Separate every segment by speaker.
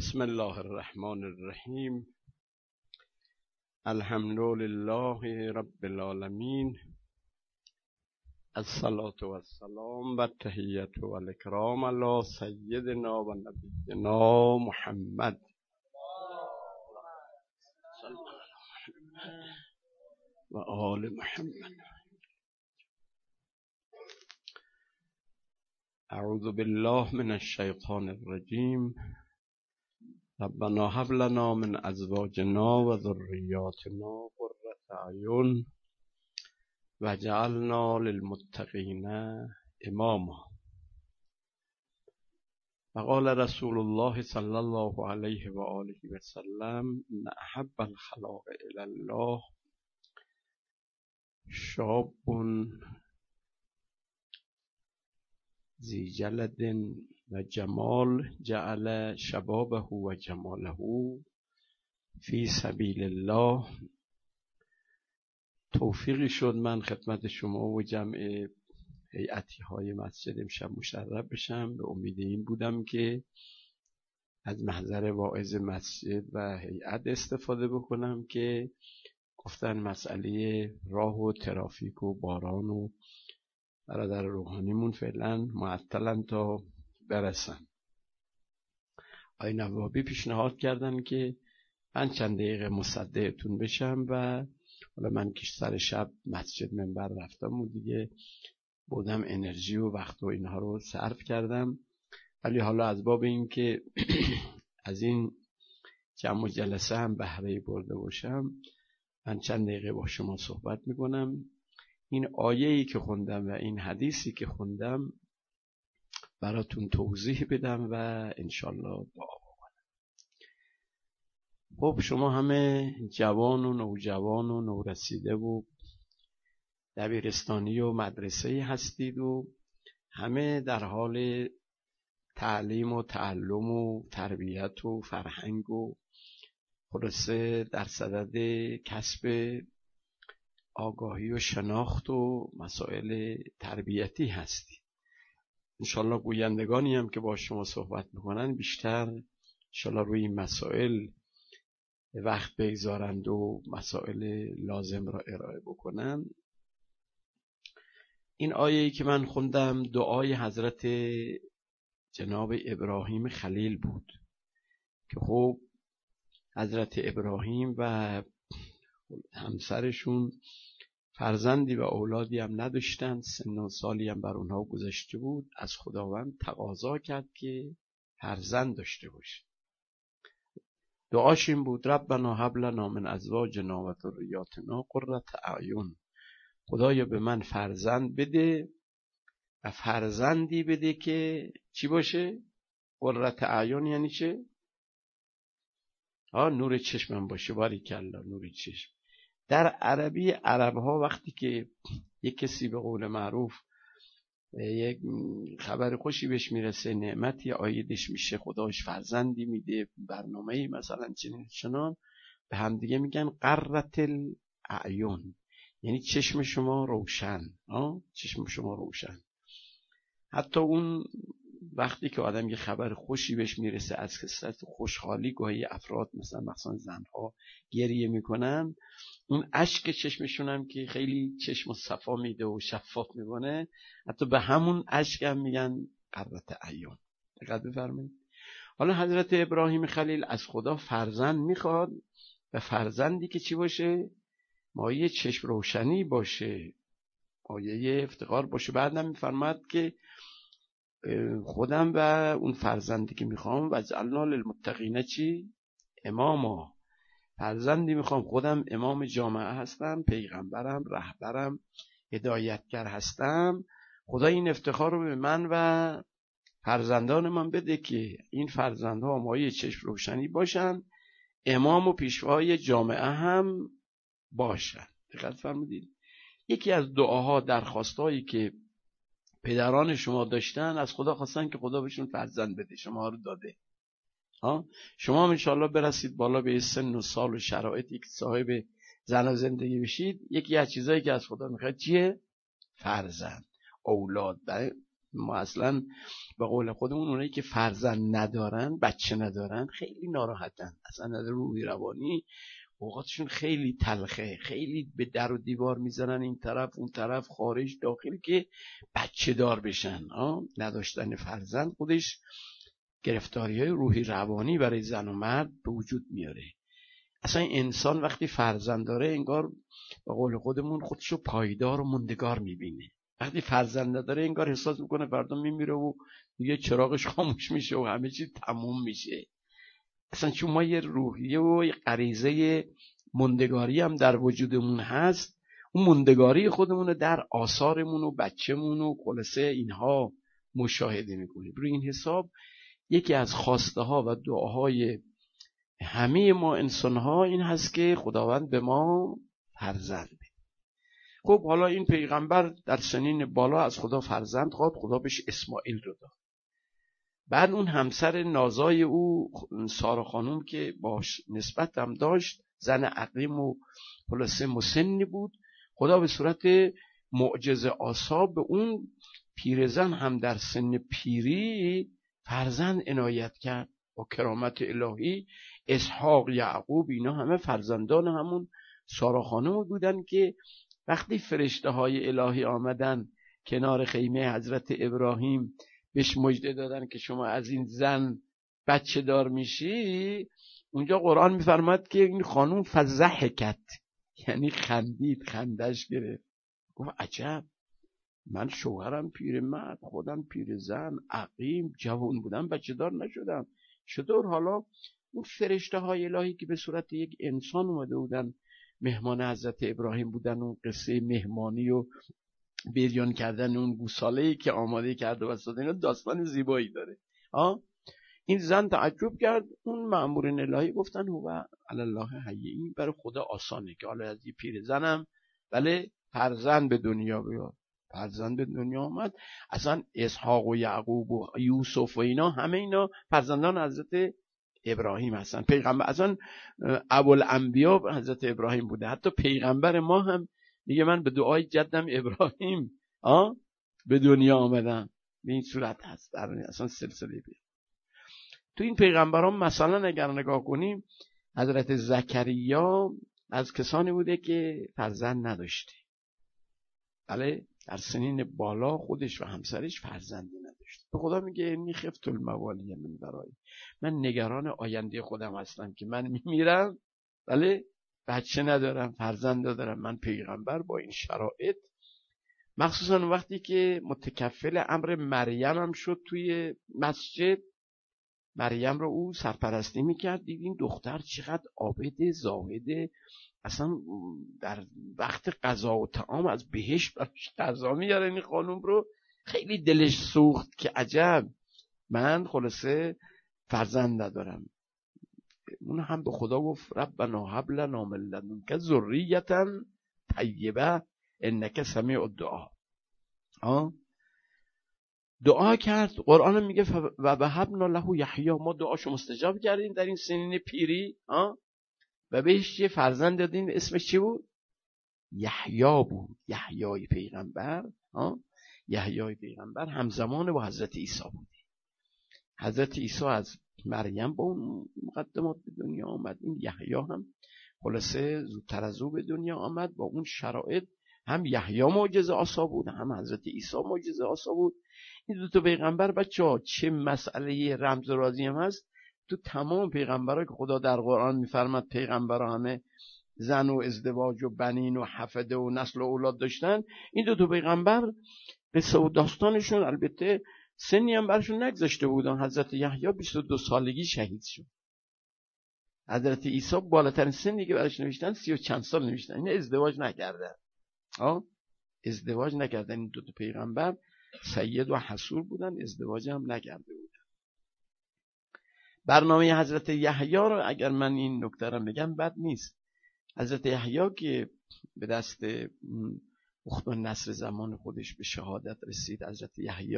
Speaker 1: بسم الله الرحمن الرحیم الحمد لله رب العالمین الصلاة والسلام و تحیت و الاکرام علی سیدنا و نبینا محمد. و آل محمد. أعوذ بالله من الشیطان الرجیم ربنا هب لنا من ازواجنا و ذریاتنا قرة اعین وجعلنا للمتقین اماما. وقال رسول الله صلی الله علیه و آله و سلم ان احب الخلاق الى الله شاب ذی جلد و جمال جعل شبابه و جماله فی سبیل الله توفیقی شد من خدمت شما و جمع هیئتی های مسجد امشب مشرف بشم. به امید این بودم که از محضر واعظ مسجد و هیئت استفاده بکنم که گفتن مسئله راه و ترافیک و باران و برادر روحانیمون فعلا معطلن تا برسن. آی نوابی پیشنهاد کردن که من چند دقیقه مصدقتون بشم و حالا من که سر شب مسجد منبر رفتم و دیگه بودم انرژی و وقت و اینها رو صرف کردم. ولی حالا از باب این که از این جمع و جلسه هم بهره برده باشم من چند دقیقه با شما صحبت می‌کنم. این آیه ای که خوندم و این حدیثی که خوندم براتون توضیح بدم و انشالله دعا بکنم خب شما همه جوان و نوجوان و نورسیده و دبیرستانی و مدرسه هستید و همه در حال تعلیم و تعلم و تربیت و فرهنگ و خلاصه در صدد کسب آگاهی و شناخت و مسائل تربیتی هستی انشالله گویندگانی هم که با شما صحبت می‌کنن بیشتر انشالله روی این مسائل وقت بگذارند و مسائل لازم را ارائه بکنن. این آیه که من خوندم دعای حضرت جناب ابراهیم خلیل بود که خب حضرت ابراهیم و همسرشون فرزندی و اولادی هم نداشتن سن و سالی هم بر اونها گذشته بود. از خداوند تقاضا کرد که فرزند داشته باشه. دعاش این بود ربنا هب لنا من ازواجنا و ذریاتنا قرة اعین. خدایا به من فرزند بده و فرزندی بده که چی باشه؟ قرة اعین یعنی چه؟ آه نور چشمم باشه باری کلا نور چشم. در عربی عرب ها وقتی که یک کسی به قول معروف یک خبر خوشی بهش می‌رسه نعمتی آیدش میشه خداش فرزندی میده برنامه مثلا چنین چنان به همدیگه میگن قررت الاعیون یعنی چشم شما روشن آه؟ چشم شما روشن حتی اون وقتی که آدم یه خبر خوشی بهش می‌رسه از کسرت خوشحالی گاهی افراد مثلا مثلا زنها گریه می‌کنن. اون اشک چشمشون هم که خیلی چشم و صفا میده و شفاف می‌کنه حتی به همون اشک هم میگن قربت ایون دقت بفرمایید. حالا حضرت ابراهیم خلیل از خدا فرزند می‌خواد و فرزندی که چی باشه؟ مایه چشم روشنی باشه. مایه افتقار باشه. بعدم میفرماد که خودم و اون فرزندی که می‌خوام. و جعلنا للمتقین چی؟ اماما. فرزندی می‌خوام. خودم امام جامعه هستم پیغمبرم رهبرم هدایتگر هستم. خدا این افتخار رو به من و فرزندان من بده که این فرزندها مایه چشم روشنی باشن. امام و پیشوای جامعه هم باشن. دقت فرمودید. یکی از دعاها درخواستهایی که پدران شما داشتن از خدا خواستن که خدا بهشون فرزند بده شما رو داده. ها؟ شما هم انشاءالله برسید بالا به سن و سال و شرایطی که صاحب زن و زندگی بشید. یکی از چیزایی که از خدا می‌خواد چیه؟ فرزند. اولاد. ما اصلا به قول خودمون اونایی که فرزند ندارن بچه ندارن خیلی ناراحتن. اصلا از روحی روانی اوقاتشون خیلی تلخه خیلی به در و دیوار می‌زنن این طرف اون طرف خارج داخل که بچه دار بشن نداشتن فرزند خودش گرفتاری های روحی روانی برای زن و مرد به وجود میاره. اصلا انسان وقتی فرزند داره انگار به قول خودمون خودشو پایدار و مندگار می‌بینه. وقتی فرزند نداره انگار احساس می‌کنه فردا میمیره و دیگه چراغش خاموش میشه و همه چیز تموم میشه. اصلا چون ما یه روحیه و یه غریزه مندگاری هم در وجودمون هست اون مندگاری خودمون رو در آثارمون و بچهمون و خلاصه اینها مشاهده می‌کنیم. روی این حساب یکی از خواسته ها و دعاهای همه ما انسان ها این هست که خداوند به ما فرزند بده. خب حالا این پیغمبر در سنین بالا از خدا فرزند خواد خدا بهش اسماعیل رو داد. بعد اون همسر نازای او سارا خانوم که باش نسبت هم داشت زن عقیم و پلسه مسنی بود. خدا به صورت معجزه آساب به اون پیرزن هم در سن پیری فرزند عنایت کرد. با کرامت الهی اسحاق یعقوب اینا همه فرزندان همون سارا خانم بودن که وقتی فرشته های الهی آمدن کنار خیمه حضرت ابراهیم بهش مجده دادن که شما از این زن بچه دار میشی. اونجا قرآن میفرماد که این خانوم فزحکت یعنی خندید خندش گرفت. گفت عجب. من شوهرم مرد خودم پیر زن عقیم جوان بودم بچه دار نشدم. چطور حالا؟ اون فرشته های الهی که به صورت یک انسان اومده بودن مهمان حضرت ابراهیم بودن اون قصه مهمانی و بیریان کردن اون گوساله که آماده کرده و اینا داستان زیبایی داره. آه؟ این زن تعجب کرد. اون مأمورین الهی گفتن هو الله حیه. این برای خدا آسانه که حالا از یه پیر زنم. ولی فرزند به دنیا بیاد فرزند به دنیا آمد. اصلا اسحاق و یعقوب و یوسف و اینا همه اینا فرزندان حضرت ابراهیم هستن. پیغمبر اصلا اول انبیا حضرت ابراهیم بوده. حتی پیغمبر ما هم میگه من به دعای جدم ابراهیم آ؟ به دنیا آمدم. به این صورت هست. در اصلا سلسله بیا تو این پیغمبران مثلا اگر نگاه کنیم حضرت زکریا از کسانی بوده که فرزند نداشته. بله؟ در سنین بالا خودش و همسرش فرزندی نداشت به خدا میگه اینی خفت الموالی من برای من نگران آینده خودم هستم که من میمیرم. ولی بچه ندارم فرزند ندارم من پیغمبر با این شرایط. مخصوصا وقتی که متکفل امر مریم هم شد توی مسجد مریم رو او سرپرستی می‌کرد دید این دختر چقدر عابد زاهده اصلا در وقت غذا و تعام از بهش براش غذا میاره این خانوم رو. خیلی دلش سوخت که عجب من خلاصه فرزند ندارم. اون هم به خدا گفت ربنا هب لنا من لدنک ذریتا طیبه انک سمیع الدعا. دعا کرد. قرآن میگه و وهبنا له یحیی. ما دعاشو مستجاب کردیم در این سنین پیری. و بهش یه فرزند دادیم. اسمش چی بود؟ یحیی بود. یحیای پیغمبر. یحیای پیغمبر همزمان با حضرت عیسی بوده حضرت عیسی از مریم با اون مقدمات به دنیا آمد. این یحیی هم خلاصه زودتر از او به دنیا آمد. با اون شرایط هم یحیی معجزه آسا بود هم حضرت عیسی معجزه آسا بود. این دو تا پیغمبر بچه ها چه مسئله رمز رازی هم هست؟ تو تمام پیغمبرها که خدا در قرآن میفرماد پیغمبرها همه زن و ازدواج و بنین و حفده و نسل و اولاد داشتن این دو تا پیغمبر قصه و داستانشون البته سنی هم برشون نگذاشته بودن. حضرت یحیی 22 سالگی شهید شد. حضرت عیسی بالاترین سنی که برش نوشتن سی و چند سال نوشتن. این ازدواج نکردن. آه؟ ازدواج نکردن. این دو پیغمبر سید و حسور بودن. ازدواج هم نکرده بودن. برنامه حضرت یحیی رو اگر من این نکته رو بگم بد نیست. حضرت یحیی که به دست اخت نصر زمان خودش به شهادت رسید حضرت یحیی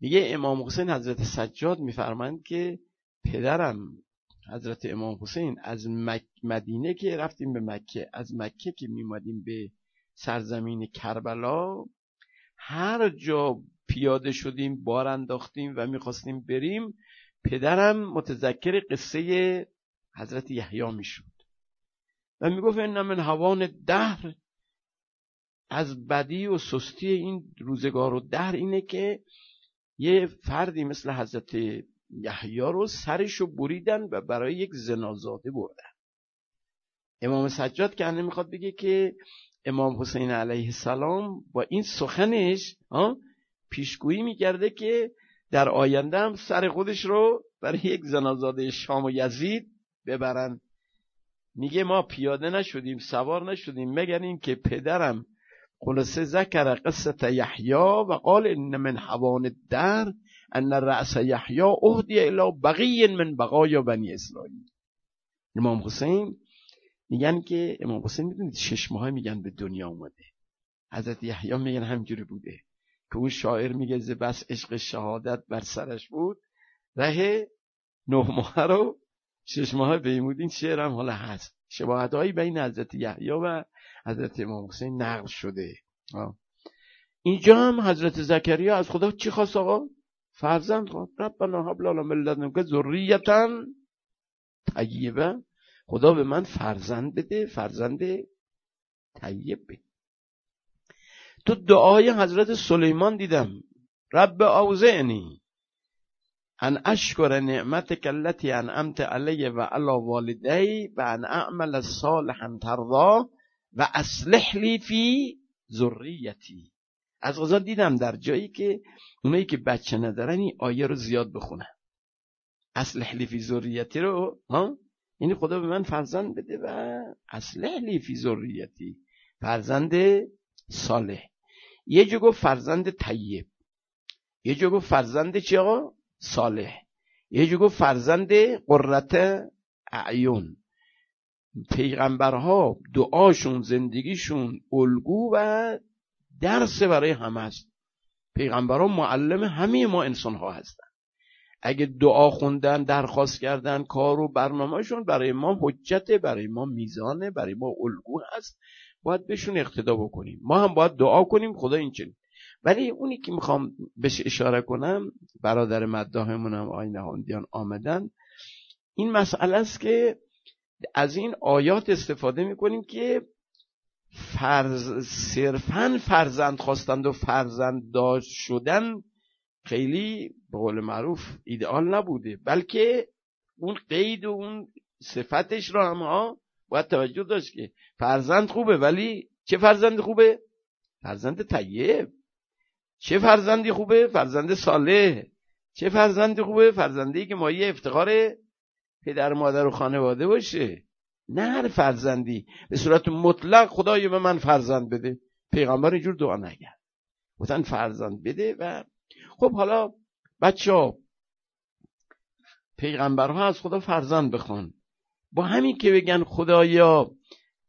Speaker 1: میگه امام حسین حضرت سجاد میفرمند که پدرم حضرت امام حسین از مدینه که رفتیم به مکه از مکه که میمادیم به سرزمین کربلا هر جا پیاده شدیم بار انداختیم و می‌خواستیم بریم پدرم متذکر قصه حضرت یحیی می‌شد. و می‌گفت این من هوان دهر. از بدی و سستی این روزگار و دهر اینه که یه فردی مثل حضرت یحیی رو سرشو بریدن و برای یک زنازاده بردن. امام سجاد که می‌خواد بگه که امام حسین علیه السلام با این سخنش پیشگویی می‌کرده که در آینده هم سر خودش رو برای یک زنازاده شام و یزید ببرن. میگه ما پیاده نشدیم سوار نشدیم مگر این که پدرم خلاصه ذکر قصه یحیی و قال ان من حوان در ان رأس یحیی اهدی الى بقی من بقایا بنی اسرائیل. امام حسین میگن که امام حسین می‌دونید شش ماه میگن به دنیا اومده. حضرت یحیی میگن همجوری بوده. که اون شاعر میگه ز بس عشق شهادت بر سرش بود. ره نه ماه رو شش ماه بیمود این حالا هست. شباهت هایی بین حضرت یحیی و حضرت امام حسین نقل شده. اینجا هم حضرت زکریا از خدا چی خواست آقا؟ فرزند خواست. ربنا هب لنا من لدنک ذریتا طیبه خدا به من فرزند بده فرزند طیب بده. تو دعای حضرت سلیمان دیدم. رب اوزعنی. ان اشکر نعمتک التي انعمت علی و علی والدی و ان اعمل صالحا ترضا. و اصلح لی فی ذریتی. از غذا دیدم در جایی که اونایی که بچه ندارن این آیه رو زیاد بخونن. اصلح لی فی ذریتی رو ها؟ یعنی خدا به من فرزند بده و اصلح لی فی ذریتی. فرزند صالح. یه جو گفت فرزند طیب. یه جو گفت فرزند چی آقا؟ صالح. یه جو گفت فرزند قررت اعیون پیغمبرها دعاشون زندگیشون الگو و درس برای همه است. پیغمبرها معلم همه ما انسان ها هستن. اگه دعا خوندن درخواست کردن کار و برنامهشون برای ما حجته برای ما میزانه برای ما الگو هست باید بهشون اقتدا بکنیم. ما هم باید دعا کنیم خدا این چنین. ولی اونی که می‌خوام بهش اشاره کنم برادر مداهمون هم آین نهاندیان آمدن این مسئله است که از این آیات استفاده می‌کنیم که فرز صرفا فرزند خواستند و فرزند داشت شدن خیلی به قول معروف ایدئال نبوده بلکه اون قید و اون صفتش رو هم ها باید توجه داشت که فرزند خوبه ولی چه فرزند خوبه؟ فرزند طیب چه فرزندی خوبه؟ فرزند صالح چه فرزندی خوبه؟ فرزندی که مایه افتخار پدر مادر و خانواده باشه. نه هر فرزندی. به صورت مطلق خدای به من فرزند بده. پیغمبر اینجور دعا نگرد گفتن فرزند بده و خب حالا بچه ها پیغمبرها از خدا فرزند بخوان. با همین که بگن خدایا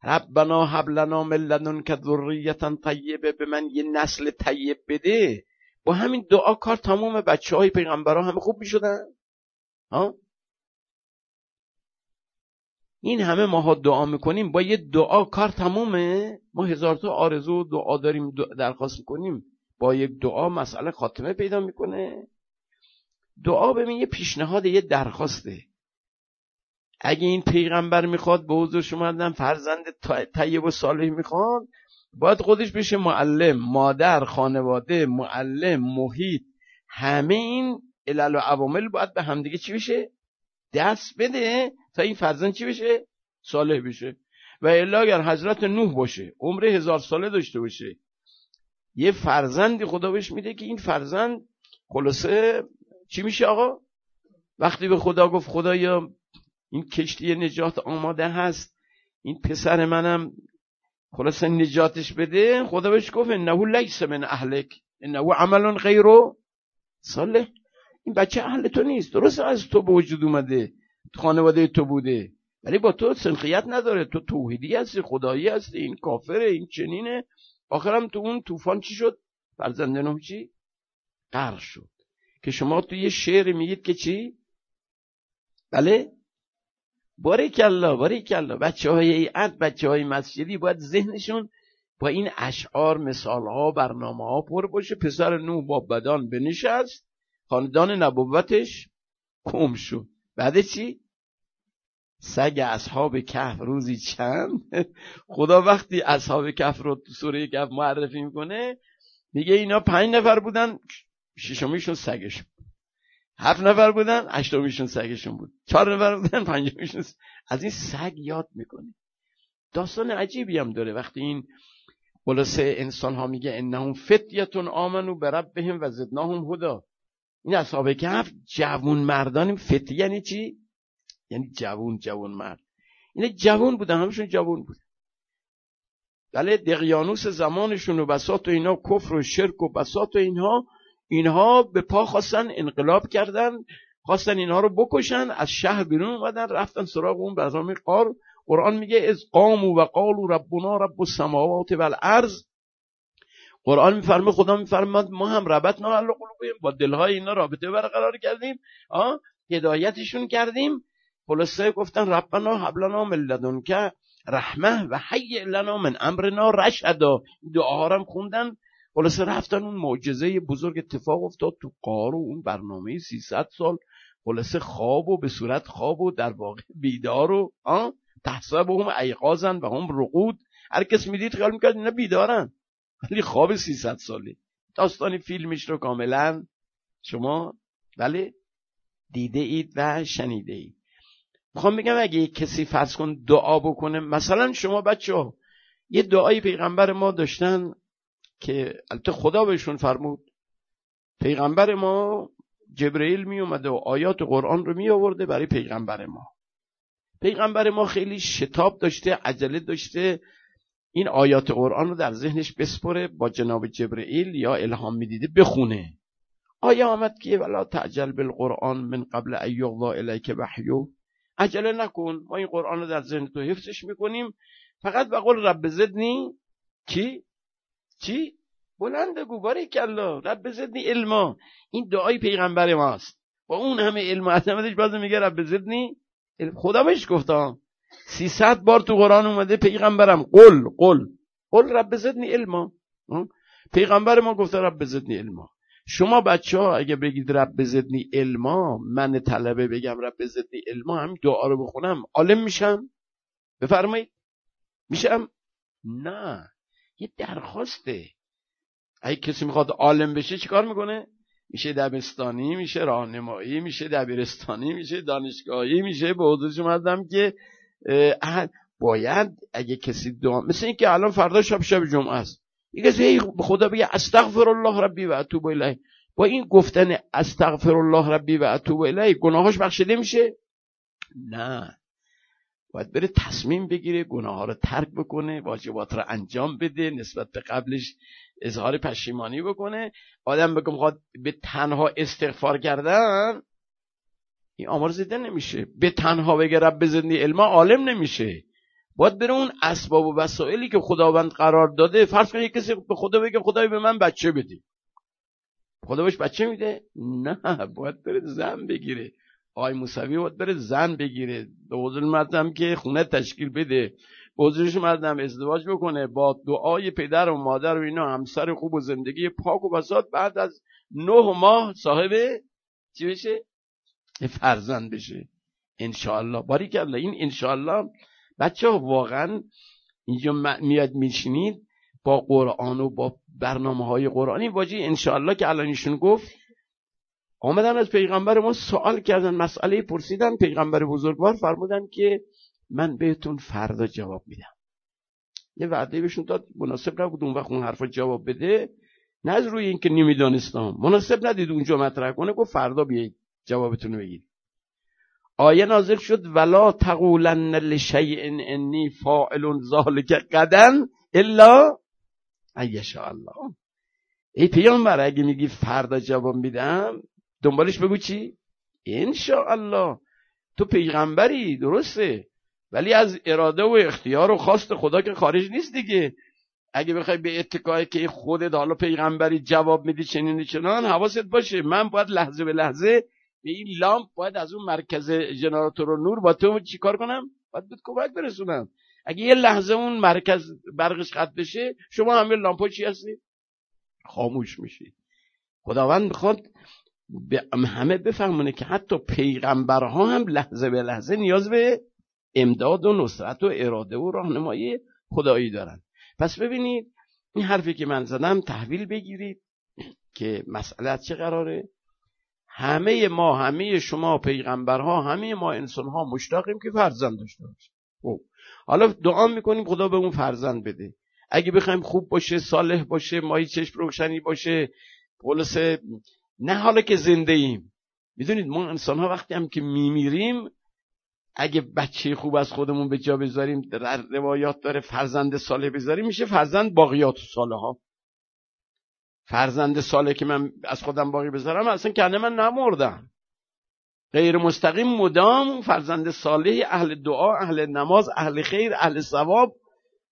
Speaker 1: ربنا هب لنا من لدنک ذریتا طیبه به من یه نسل طیب بده. با همین دعا کار تمام بچه های پیغمبرها همه خوب می‌شدن. ها؟ این همه ماها دعا می‌کنیم با یه دعا کار تمومه؟ ما هزار تا آرزو و دعا داریم درخواست می‌کنیم. با یک دعا مسئله خاتمه پیدا می‌کنه. دعا ببین یه پیشنهاد یه درخواسته. اگه این پیغمبر می‌خواد به حضور شما فرزند طیب و صالح می‌خواد باید خودش بشه معلم مادر خانواده معلم محیط. همه این علل و عوامل باید به همدیگه چی بشه؟ دست بده. تا این فرزند چی بشه؟ صالح بشه. و الا اگر حضرت نوح باشه عمر هزار ساله داشته باشه یه فرزندی خدا بهش میده که این فرزند خلاصه چی میشه آقا؟ وقتی به خدا گفت خدایا این کشتی نجات آماده هست این پسر منم خلاصه نجاتش بده. خدا بهش گفت انه لیس من اهلک انه عمل غیر صالح. این بچه اهل تو نیست درست از تو به وجود اومده. خانواده تو بوده. ولی با تو سنخیت نداره. تو توحیدی هستی خدایی هستی این کافره این چنینه. آخرم تو اون طوفان چی شد؟ فرزند نوح چی؟ غرق شد. که شما تو یه شعر میگید که چی؟ بله؟ باری کلا باری کلا بچه های ایعت بچه های مسجدی باید ذهنشون با این اشعار مثال ها برنامه ها پر باشه. پسر نو با بدان بنشست. خاندان نبوتش کم شد. بعد چی؟ سگ اصحاب کهف روزی چند؟ خدا وقتی اصحاب کهف رو تو سوره کهف معرفی می‌کنه میگه اینا پنج نفر بودن ششمیشون سگشون هفت نفر بودن هشتمیشون سگشون بود. چهار نفر بودن پنجمیشون از این سگ یاد می‌کنه. داستان عجیبی هم داره. وقتی این خلاصه انسان ها میگه انهم فتیتون آمنو بربهم و زدناهم هدا. این اصحاب کهف جوون مردان فتی یعنی چی؟ یعنی جوون جوون مرد اینا جوون بودن همشون جوون بودن. بله دقیانوس زمانشون و بسات و اینا کفر و شرک و بسات و اینها اینها به پا خواستن انقلاب کردن خواستن اینها رو بکشن از شهر بیرون اومدن رفتن سراغ اون برنامه قار. قرآن میگه از قامو و قالو ربنا رب السماوات و الارض قرآن میفرمه خدا میفرماد ما هم ربط نه قلوبیم با دلهای اینا رابطه برقرار کردیم. آه هدایتشون کردیم. خلاصه گفتن ربنا حبلنا من که رحمه و حی لنا من امرنا رشدا. دعاها هم خوندن. خلاصه رفتن اون معجزه بزرگ اتفاق افتاد تو قار اون برنامه 300 سال. خلاصه خواب و به صورت خواب و در واقع بیدار و تحصیب هم ایقازن و هم رقود. هر کس می‌دید خیال می‌کرد اینا بیدارن. ولی خواب 300 ساله داستان فیلمش رو کاملا شما ولی دیده اید و شنیده اید. می‌خوام بگم اگه کسی فرض کن دعا بکنه مثلا شما بچه ها یه دعای پیغمبر ما داشتن که البته خدا بهشون فرمود پیغمبر ما جبرئیل می اومده و آیات قرآن رو می آورده برای پیغمبر ما. پیغمبر ما خیلی شتاب داشته عجله داشته این آیات قرآن رو در ذهنش بسپره با جناب جبرئیل یا الهام می‌دیده بخونه. آیا آمد که ولا تعجل بالقرآن من قبل ان یغضا الیک وحیو؟ عجله نکن. ما این قرآن رو در ذهن تو حفظش می‌کنیم. فقط به قول رب زدنی چی؟ چی؟ بلند بگو. باری کلا رب زدنی علما. این دعای پیغمبر ماست. با اون همه علم و عظمتش باز میگه رب زدنی خدا بهش گفتم سیصد بار تو قرآن اومده پیغمبرم قل قل. قل رب زدنی علما. پیغمبر ما گفته رب زدنی علما. شما بچه ها اگه بگید رب زدنی علما من طلبه بگم رب زدنی علما هم دعا رو بخونم عالم میشم؟ بفرمایید. میشم؟ نه. یه درخواسته. اگه کسی می‌خواد عالم بشه چیکار می‌کنه؟ میشه دبستانی میشه راهنمایی میشه دبیرستانی میشه دانشگاهی میشه به حضورش اومدم که باید اگه کسی دعا مثل اینکه الان فردا شب شب جمعه است. یه کسی به خدا بگه استغفر الله ربی و اتوب الیه. با این گفتن استغفر الله ربی و اتوب الیه گناهاش بخشیده میشه؟ نه. باید بره تصمیم بگیره گناه ها رو ترک بکنه واجبات رو انجام بده نسبت به قبلش اظهار پشیمانی بکنه. آدم بگم خواهد به تنها استغفار کردن این آمار زده نمیشه. به تنها بگه رب بزنی علما عالم نمیشه. باید بره اون اسباب و وسایلی که خداوند قرار داده. فرض کنید کسی به خدا بگه خدای به من بچه بده. خدا بهش بچه میده؟ نه باید بره زن بگیره. آی موسوی باید بره زن بگیره. به حضور مردم که خونه تشکیل بده. به حضورش مردم ازدواج بکنه. با دعای پدر و مادر و اینا همسر خوب و زندگی پاک و بساط بعد از نه ماه صاحب چی بشه؟ فرزند بشه. انشاءالله. باری کرده این انشاءالله بچه ها واقعا اینجا میاد میشینید با قرآن و با برنامه های قرآنی واجی انشاءالله که الان ایشون گفت آمدن از پیغمبر ما سوال کردن مسئله پرسیدن. پیغمبر بزرگوار فرمودن که من بهتون فردا جواب میدم. یه وعده بهشون داد مناسب نبود اون وقت اون حرف جواب بده. نه از روی اینکه نمی‌دانستم. مناسب ندید اونجا مطرح کنه گفت فردا بیایید. جوابتون رو بگید. آیه نازل شد ولا تقولن لشیء انی فاعل ذلک قدن الا ایشاء الله. ای پیامبر اگه میگی فردا جواب میدم دنبالش بگو چی؟ الله تو پیغمبری درسته. ولی از اراده و اختیار و خواست خدا که خارج نیست دیگه. اگه بخوای به اتکای که خودت حالا پیغمبری جواب میدی چنین چنان حواست باشه. من باید لحظه به لحظه به این لامپ باید از اون مرکز جنراتور و نور با تو چیکار کنم؟ باید بهت کمک برسونم. اگه یه لحظه اون مرکز برقش قطع بشه شما همه لامپا چی هستید خاموش میشید خداوند می‌خواد به همه بفهمونه که حتی پیغمبرها هم لحظه به لحظه نیاز به امداد و نصرت و اراده و راهنمایی خدایی دارن. پس ببینید این حرفی که من زدم تحویل بگیرید که مسئله چه قراره؟ همه ما همه شما پیغمبرها همه ما انسانها مشتاقیم که فرزند داشته باشیم. خب. حالا دعا می‌کنیم خدا به اون فرزند بده. اگه بخوایم خوب باشه صالح باشه مایی چشم روشنی باشه پولس نه حالا که زنده ایم می‌دونید ما انسان ها وقتی هم که میمیریم اگه بچه خوب از خودمون به جا بذاریم روایات داره فرزند صالح بذاریم میشه فرزند باقیات و ها فرزند صالح که من از خودم باقی بذارم اصلا کنه من نمردم. غیر مستقیم مدام فرزند صالح اهل دعا اهل نماز اهل خیر اهل ثواب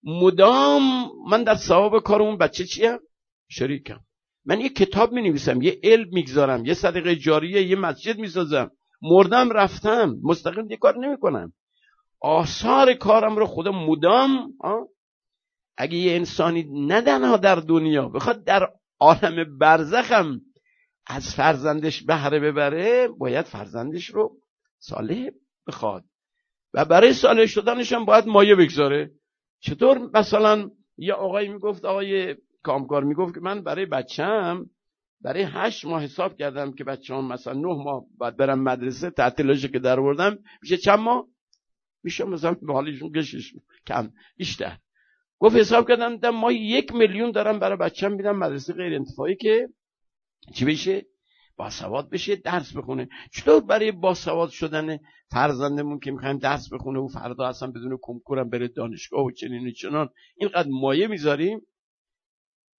Speaker 1: مدام من در ثواب کار اون بچه چیم شریکم. من یه کتاب می نویسم یه علم می‌گذارم یه صدقه جاریه یه مسجد می‌سازم. مردم رفتم مستقیم یه کار نمی‌کنم آثار کارم رو خدا مدام اگه یه انسانی ندنها در دنیا بخواد در عالم برزخم از فرزندش بهره ببره باید فرزندش رو صالح بخواد. و برای صالح شدنش هم باید مایه بگذاره. چطور؟ مثلا یه آقایی می‌گفت آقای کامکار می‌گفت که من برای بچم برای هشت ماه حساب کردم که بچه هم مثلا نه ماه باید برم مدرسه تعطیلاشو که در بردم میشه چند ماه؟ میشه مثلا به حالیشون گشش کم بیشتر. گفت حساب کردم دم ما یک میلیون دارم برای بچم میدم مدرسه غیر انتفاعی که چی بشه؟ باسواد بشه درس بخونه. چطور برای باسواد شدن فرزندمون که می‌خوایم درس بخونه و فردا اصلا بدون کنکورم بره دانشگاه و چنین و چنان اینقدر مایه می‌ذاریم؟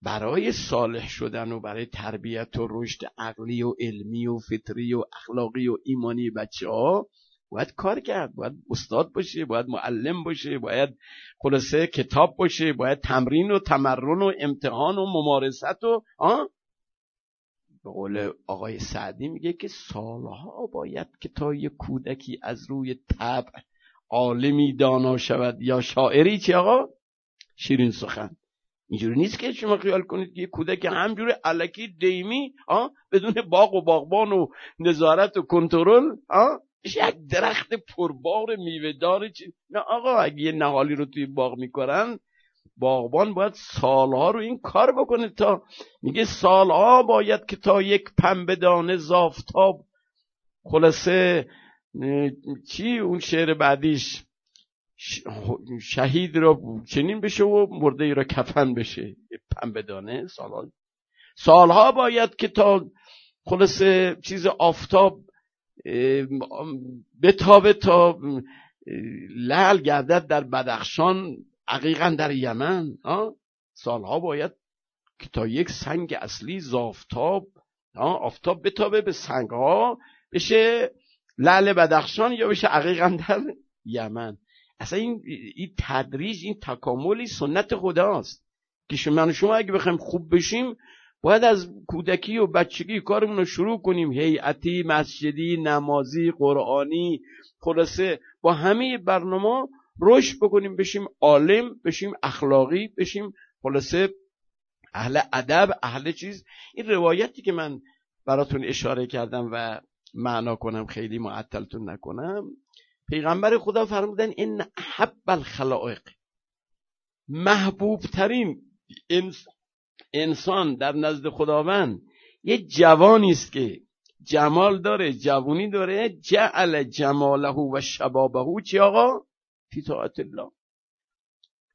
Speaker 1: برای صالح شدن و برای تربیت و رشد عقلی و علمی و فطری و اخلاقی و ایمانی بچه ها باید کار کرد باید استاد باشه باید معلم باشه باید خلاصه کتاب باشه باید تمرین و تمرن و امتحان و ممارست و آه به قول آقای سعدی میگه که سالها باید که تا یه کودکی از روی طبع عالمی دانا شود یا شاعری چی آقا؟ شیرین سخن. اینجوری نیست که شما خیال کنید که یه کودک همجوری علکی دیمی بدون باغ و باغبان و نظارت و کنترل یک درخت پربار میوهدار چی نه آقا اگه یه نهالی رو توی باغ می‌کنن باغبان باید سالها رو این کار بکنه تا میگه سالها باید که تا یک پنبه دانه زافتاب خلاصه چی اون شعر بعدیش؟ شهید را چنین بشه و مرده ای را کفن بشه. پنبه دانه سالها. سالها باید که تا خلاصه چیز آفتاب بتابه تا لعل گردد در بدخشان عقیقا در یمن سالها باید که تا یک سنگ اصلی زافتاب آفتاب بتابه به سنگ ها بشه لعل بدخشان یا بشه عقیقا در یمن. اصلا این, این تدریج این تکاملی سنت خداست که شما شما اگه بخوایم خوب بشیم باید از کودکی و بچگی کارمون رو شروع کنیم. هیئتی مسجدی نمازی قرآنی. خلاصه با همه برنامه رشد بکنیم بشیم عالم بشیم اخلاقی بشیم خلاصه اهل ادب اهل چیز. این روایتی که من براتون اشاره کردم و معنا کنم خیلی معطلتون نکنم. پیغمبر خدا فرمودن این حب الخلائق. محبوب ترین انسان در نزد خداوند یه جوانی است که جمال داره جوونی داره جعل جماله و شبابه. چی آقا؟ فی طاعت الله.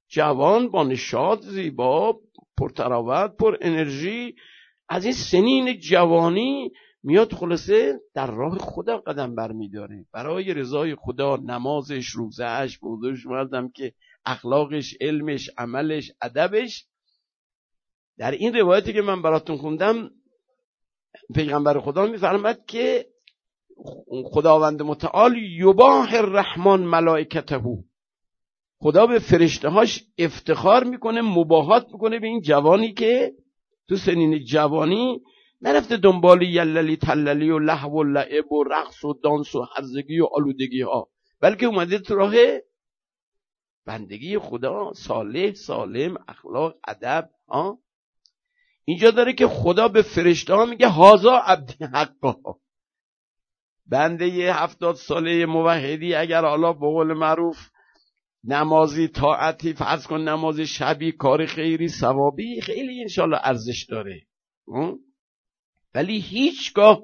Speaker 1: جوان با نشاط زیبا پرتراوت پر انرژی. از این سنین جوانی میاد خلاصه در راه خدا قدم برمیداره. برای رضای خدا نمازش روزهش بودش مردم که اخلاقش علمش عملش ادبش در این روایتی که من براتون خوندم پیغمبر خدا میفرمد که خداوند متعال یباه الرحمن ملائکته. خدا به فرشته هاش افتخار می‌کنه مباهات می‌کنه به این جوانی که تو سنین جوانی نرفته دنبال یللی تللی و لحو و لعب و رقص و دانس و هرزگی و آلودگی ها بلکه اومده تو راه بندگی خدا صالح سالم اخلاق ادب ها؟ اینجا داره که خدا به فرشته ها میگه هازا عبدی حقا بنده یه هفتاد ساله موحدی اگر حالا به قول معروف نمازی طاعتی فرض کن نماز شبی کار خیری ثوابی خیلی انشالله ارزش داره. ولی هیچگاه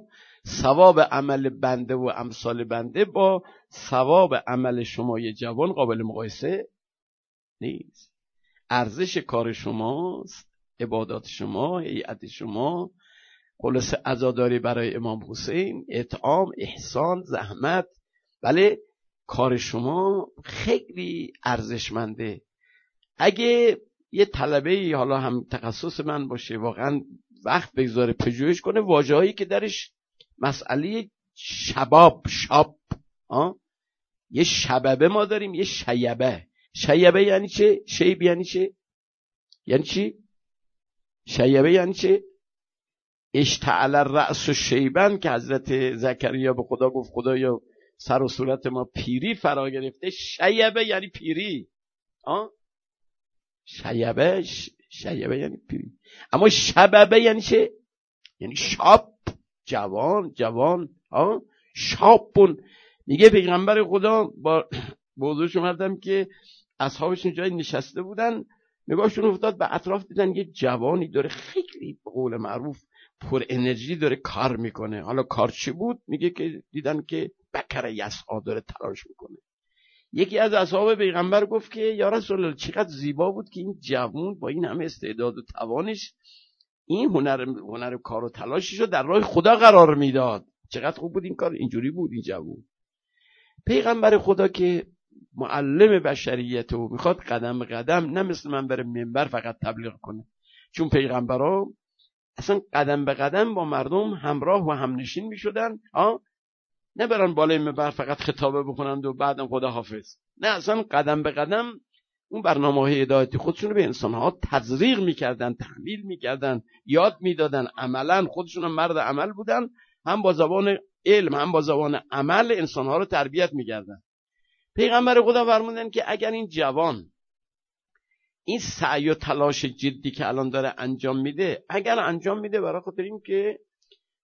Speaker 1: ثواب عمل بنده و امثال بنده با ثواب عمل شما جوان قابل مقایسه نیست. ارزش کار شماست. عبادات شما هیئت شما خلاص عزاداری برای امام حسین اطعام احسان زحمت بله کار شما خیلی ارزشمنده اگه یه طلبه حالا هم تخصص من باشه واقعا وقت بگذاره پژوهش کنه واجههایی که درش مسئله شباب شاب آه؟ یه شببه ما داریم یه شیبه شیبه یعنی چه؟ شیب یعنی چه؟ یعنی چی؟ شیبه یعنی چه؟ اشتعل رأس و شیبن که حضرت زکریا به خدا گفت خدایا سر و صورت ما پیری فرا گرفته. شیبه یعنی پیری. آه؟ شیبه شیبه یعنی پیری. اما شببه یعنی چه؟ یعنی شاب. جوان جوان. ها شابون. میگه پیغمبر خدا با بوضوش اومدم که اصحابشون جای نشسته بودن. نگاهشون افتاد به اطراف دیدن یه جوانی داره خیلی به قول معروف پر انرژی داره کار می‌کنه. حالا کار چی بود؟ میگه که دیدن که بکر یسعا داره تلاش می‌کنه. یکی از اصحاب پیغمبر گفت که یا رسول الله چقدر زیبا بود که این جوان با این همه استعداد و توانش این هنر هنر کار و تلاشش رو در راه خدا قرار می‌داد. چقدر خوب بود این کار اینجوری بود این جوون. پیغمبر خدا که معلم بشریت و می‌خواد قدم به قدم نه مثل من بره منبر فقط تبلیغ کنه. چون پیغمبرا اصلا قدم به قدم با مردم همراه و همنشین می‌شدن. ها نه برن بالای منبر فقط خطابه بکنند و بعدم خدا حافظ. نه اصلا قدم به قدم اون برنامه های هدایتی خودشون به انسان ها تزریق می‌کردن تحمیل می‌کردن یاد می‌دادن. عملا خودشون مرد عمل بودن. هم با زبان علم هم با زبان عمل انسان ها رو تربیت می‌کردن. پیغمبر خدا فرمودن که اگر این جوان این سعی و تلاش جدی که الان داره انجام میده اگر انجام میده برای خاطر این که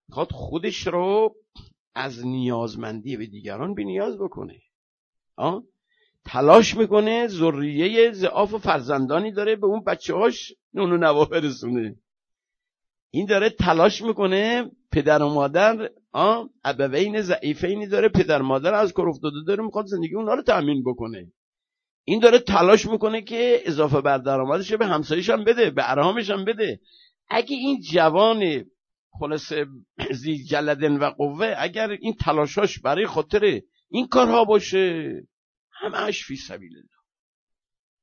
Speaker 1: می‌خواد خودش رو از نیازمندی به دیگران بی نیاز بکنه آه؟ تلاش می‌کنه ذریه زعاف و فرزندانی داره به اون بچه هاش نونو نوا برسونه این داره تلاش می‌کنه پدر و مادر ابوین ضعیفینی داره پدر مادر از کار افتاده داره می‌خواد زندگی اونها رو تأمین بکنه. این داره تلاش می‌کنه که اضافه بر درآمدش به همسایش هم بده به ارهامش هم بده. اگه این جوان خلاص زی جلدن و قوه اگر این تلاشاش برای خاطر این کارها باشه همش فی سبیل الله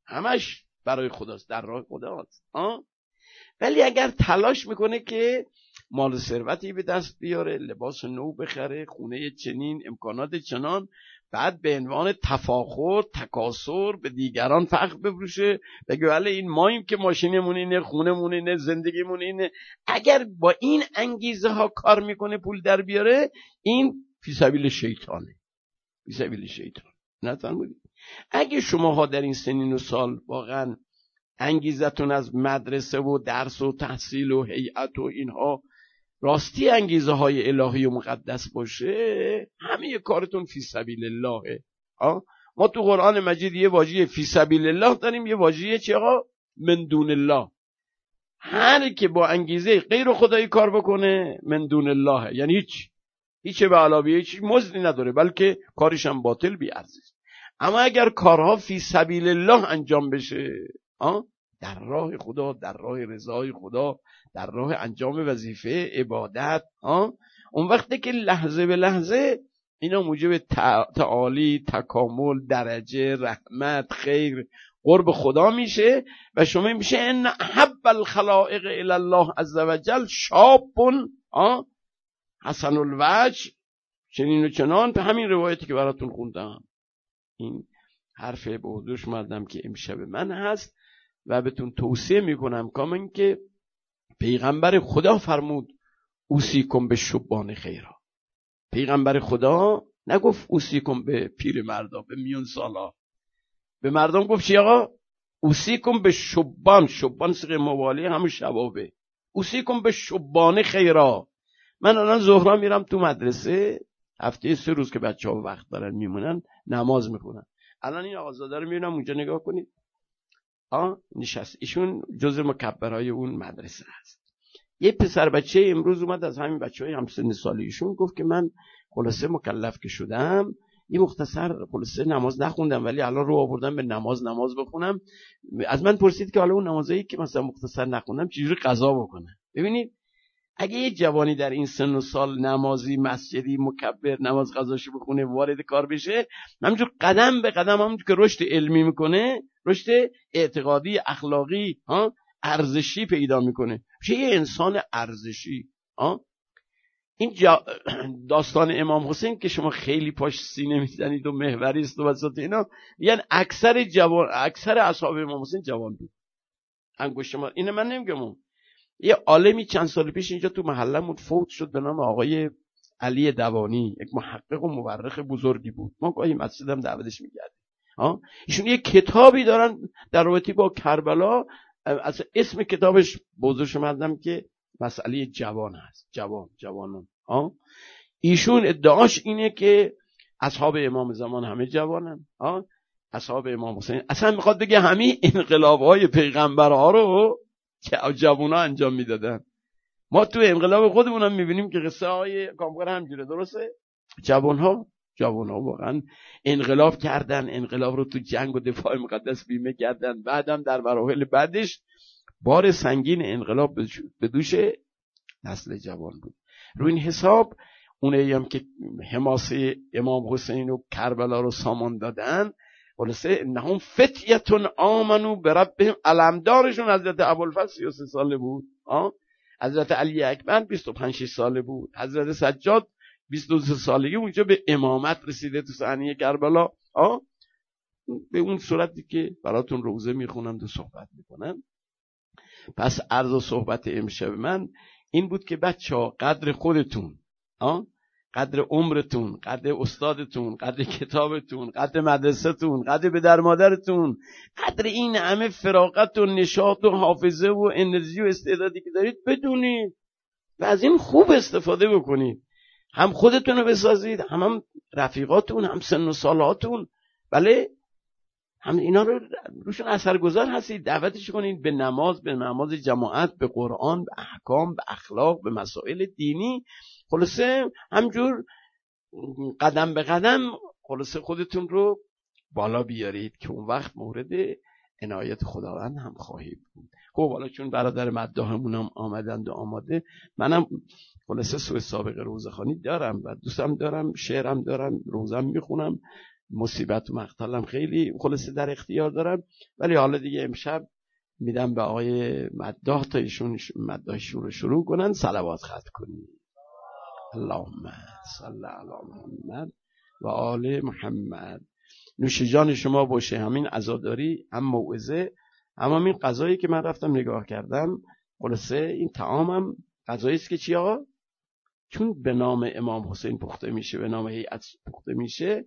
Speaker 1: همش برای خداست در راه خداست. ولی اگر تلاش می‌کنه که مال ثروتی به دست بیاره لباس نو بخره خونه چنین امکانات چنان. بعد به عنوان تفاخر تکاسر به دیگران فخر بفروشه. بگه ولی این ماییم که ماشینمون اینه خونمون اینه زندگیمون اینه. اگر با این انگیزه ها کار می‌کنه پول در بیاره این فی سبیل شیطانه. فی سبیل شیطان. نفرمودید اگه شماها در این سنین و سال واقعا انگیزتون از مدرسه و درس و تحصیل و هیئت و اینها راستی انگیزه های الهی و مقدس باشه همه کارتون فی سبیل اللهه ما تو قرآن مجید یه واژه فی سبیل الله داریم یه واژه چه من دون الله. هر که با انگیزه غیر خدایی کار بکنه من دون الله. یعنی هیچ. هیچ به علاوه هیچ مزدی نداره بلکه کارش هم باطل بی ارزش اما اگر کارها فی سبیل الله انجام بشه در راه خدا در راه رضای خدا در راه انجام وظیفه عبادت اون وقتی که لحظه به لحظه اینا موجب تعالی تکامل درجه رحمت خیر قرب خدا میشه و شما میشه ان حب الخلائق الی الله عز وجل شابون حسن الوجه چنین و چنان. به همین روایتی که براتون خوندم. این حرف به حضورش مردم که امشب من هست. و بهتون توصیه می‌کنم کامن که پیغمبر خدا فرمود اوسی کن به شبان خیرا پیغمبر خدا نگفت اوسی کن به پیر مردا به میون سالا. به مردم گفت چی آقا؟ اوسی کن به شبان. شبان سقه موالی همون شبابه. اوسی کن به شبانه خیرا من الان ظهرا میرم تو مدرسه. هفته سه روز که بچه ها وقت دارن میمونن نماز می‌خونن. الان این آقازاده رو می‌بینم اونجا نگاه کنید. آ نشست. ایشون جز مکبرهای اون مدرسه هست یه پسر بچه امروز اومد از همین بچه های همسن سالی. ایشون گفت که من خلاصه مکلف که شدم یه مختصر خلاصه نماز نخوندم ولی الان رو آوردم به نماز نماز بخونم. از من پرسید که حالا اون نمازایی که مثلا مختصر نخوندم چجوری قضا بکنه ببینید اگه یه جوانی در این سن و سال نمازی مسجدی مکبر نماز قضاشو بخونه وارد کار بشه همینجور قدم به قدم همونجور که رشد علمی می‌کنه رشد اعتقادی اخلاقی ها ارزشی پیدا می‌کنه. چه یه انسان ارزشی ها. این داستان امام حسین که شما خیلی پاش سینه می‌زنید و محوری است و وسط اینا یعنی اکثر جوان اکثر اصحاب امام حسین جوان بود. انگشت ما اینه من نمیگم یه عالمی چند سال پیش اینجا تو محلمون فوت شد به نام آقای علی دوانی یک محقق و مورخ بزرگی بود. ما گاهی مسجدم دعوتش می‌کردیم. ها؟ ایشون یه کتابی دارن در رابطه با کربلا از اسم کتابش بزرگ مردم که مسئله جوان هست. جوان جوانان ها؟ ایشون ادعاش اینه که اصحاب امام زمان همه جوانن. ها؟ اصحاب امام حسین. اصلا می‌خواد بگه همین انقلاب های پیغمبرها رو که جوونا انجام می‌دادن. ما تو انقلاب خودمون هم می‌بینیم که قصه های کامکار همجوره درسته؟ جوان ها جوان ها واقعا انقلاب کردن انقلاب رو تو جنگ و دفاع مقدس بیمه کردن. بعدم در مراحل بعدش بار سنگین انقلاب به دوش نسل جوان بود. رو این حساب اونه هم که حماسه امام حسین و کربلا رو سامان دادن خلاصه انهم فتیتون آمنو به ربهم علمدارشون حضرت ابوالفضل 33 ساله بود آه؟ حضرت علی اکبر 25 ساله بود حضرت سجاد 22 سالگی اونجا به امامت رسیده تو صحنه کربلا آه؟ به اون صورتی که براتون روزه می‌خونم و صحبت می‌کنم پس عرض و صحبت امشب من این بود که بچه ها قدر خودتون آه؟ قدر عمرتون قدر استادتون قدر کتابتون قدر مدرسهتون قدر به در مادرتون قدر این همه فراغت و نشاط و حافظه و انرژی و استعدادی که دارید بدونید و از این خوب استفاده بکنید. هم خودتون رو بسازید هم, هم رفیقاتون هم سن و سالاتون بله؟ هم اینا رو روشون اثرگذار هستید دعوتش کنید به نماز به نماز جماعت به قرآن به احکام به اخلاق به مسائل دینی. خلاصه همجور قدم به قدم خلاصه خودتون رو بالا بیارید که اون وقت مورد عنایت خداوند هم خواهید بود. خب حالا چون برادر مداهمون هم آمدند و آماده منم خلاصه سوء سابقه روزخانی دارم و دوستم دارم شعرم دارم روزم می‌خونم مصیبت و مقتلم خیلی خلاصه در اختیار دارم. ولی حالا دیگه امشب میدم به آقای مداح تا ایشون رو شروع کنن. سلوات خط کنید. اللهم صل علی محمد و آل محمد. نوش جان شما باشه. همین عزاداری هم موعظه اما همین غذایی که من رفتم نگاه کردم. خلاصه این تعامم غذایی است که چی آقا؟ چون به نام امام حسین پخته میشه به نام هیئت پخته میشه.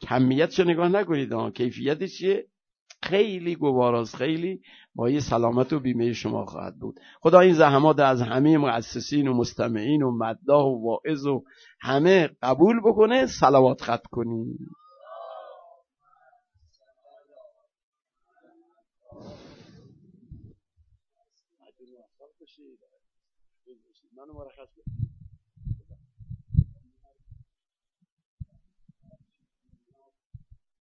Speaker 1: کمیتشو نگاه نکنید ها کیفیتش چیه؟ خیلی گواراز خیلی مایه سلامت و بیمه شما خواهد بود. خدا این زحمات از همه مؤسسین و مستمعین و مداح و واعظ و همه قبول بکنه سلوات خط کنید